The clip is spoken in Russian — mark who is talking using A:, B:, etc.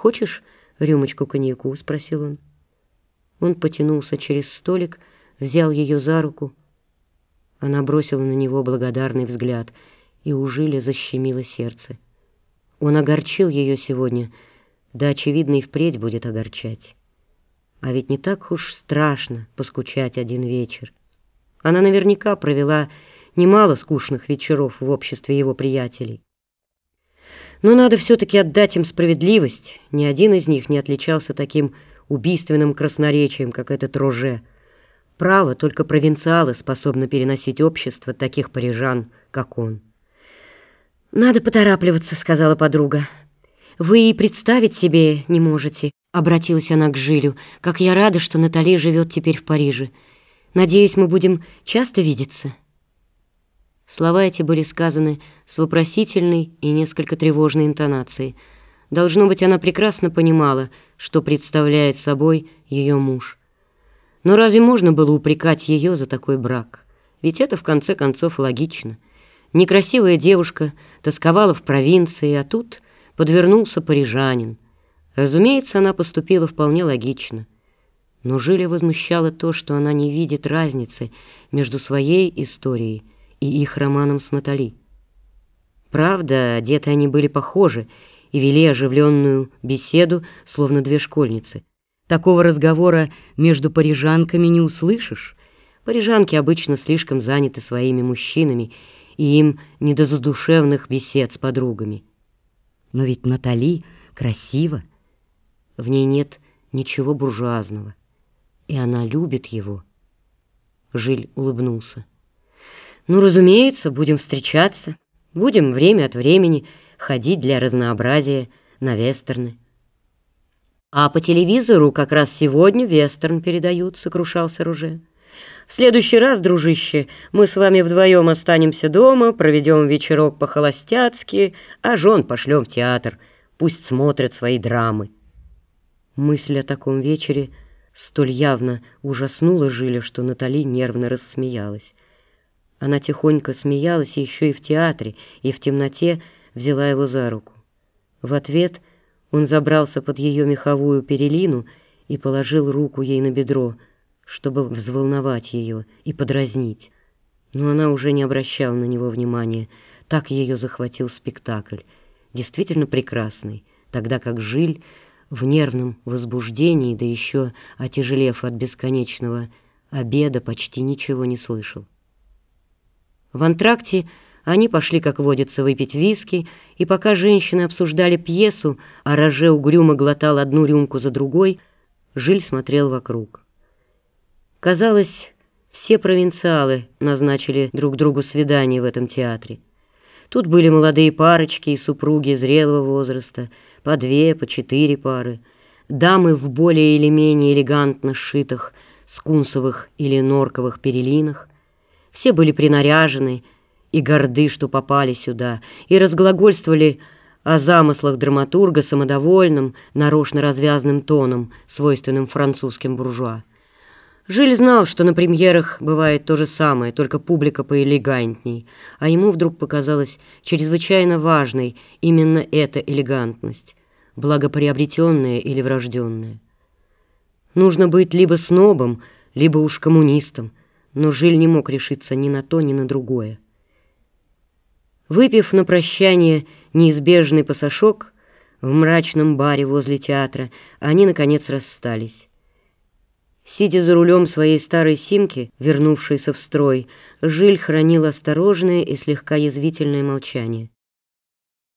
A: «Хочешь рюмочку коньяку?» — спросил он. Он потянулся через столик, взял ее за руку. Она бросила на него благодарный взгляд, и у Жиля защемило сердце. Он огорчил ее сегодня, да, очевидно, и впредь будет огорчать. А ведь не так уж страшно поскучать один вечер. Она наверняка провела немало скучных вечеров в обществе его приятелей. Но надо все-таки отдать им справедливость. Ни один из них не отличался таким убийственным красноречием, как этот Роже. Право, только провинциалы способны переносить общество таких парижан, как он. «Надо поторапливаться», — сказала подруга. «Вы и представить себе не можете», — обратилась она к Жилю, «как я рада, что Натали живет теперь в Париже. Надеюсь, мы будем часто видеться». Слова эти были сказаны с вопросительной и несколько тревожной интонацией. Должно быть, она прекрасно понимала, что представляет собой ее муж. Но разве можно было упрекать ее за такой брак? Ведь это, в конце концов, логично. Некрасивая девушка тосковала в провинции, а тут подвернулся парижанин. Разумеется, она поступила вполне логично. Но Жиля возмущало то, что она не видит разницы между своей историей и их романом с Натали. Правда, одеты они были похожи и вели оживленную беседу, словно две школьницы. Такого разговора между парижанками не услышишь. Парижанки обычно слишком заняты своими мужчинами, и им не до задушевных бесед с подругами. Но ведь Натали красива. В ней нет ничего буржуазного, и она любит его. Жиль улыбнулся. Ну, разумеется, будем встречаться. Будем время от времени ходить для разнообразия на вестерны. А по телевизору как раз сегодня вестерн передают, сокрушался Руже. В следующий раз, дружище, мы с вами вдвоем останемся дома, проведем вечерок по-холостяцки, а жен пошлем в театр, пусть смотрят свои драмы. Мысль о таком вечере столь явно ужаснула Жиля, что Натали нервно рассмеялась. Она тихонько смеялась еще и в театре, и в темноте взяла его за руку. В ответ он забрался под ее меховую перелину и положил руку ей на бедро, чтобы взволновать ее и подразнить. Но она уже не обращала на него внимания. Так ее захватил спектакль, действительно прекрасный, тогда как Жиль в нервном возбуждении, да еще отяжелев от бесконечного обеда, почти ничего не слышал. В антракте они пошли, как водится, выпить виски, и пока женщины обсуждали пьесу, а Роже угрюмо глотал одну рюмку за другой, Жиль смотрел вокруг. Казалось, все провинциалы назначили друг другу свидание в этом театре. Тут были молодые парочки и супруги зрелого возраста, по две, по четыре пары, дамы в более или менее элегантно сшитых скунсовых или норковых перелинах, все были принаряжены и горды, что попали сюда, и разглагольствовали о замыслах драматурга самодовольным, нарочно развязным тоном, свойственным французским буржуа. Жиль знал, что на премьерах бывает то же самое, только публика поэлегантней, а ему вдруг показалась чрезвычайно важной именно эта элегантность, благоприобретенная или врожденная. Нужно быть либо снобом, либо уж коммунистом, но Жиль не мог решиться ни на то, ни на другое. Выпив на прощание неизбежный пасашок в мрачном баре возле театра, они, наконец, расстались. Сидя за рулем своей старой симки, вернувшейся в строй, Жиль хранил осторожное и слегка язвительное молчание.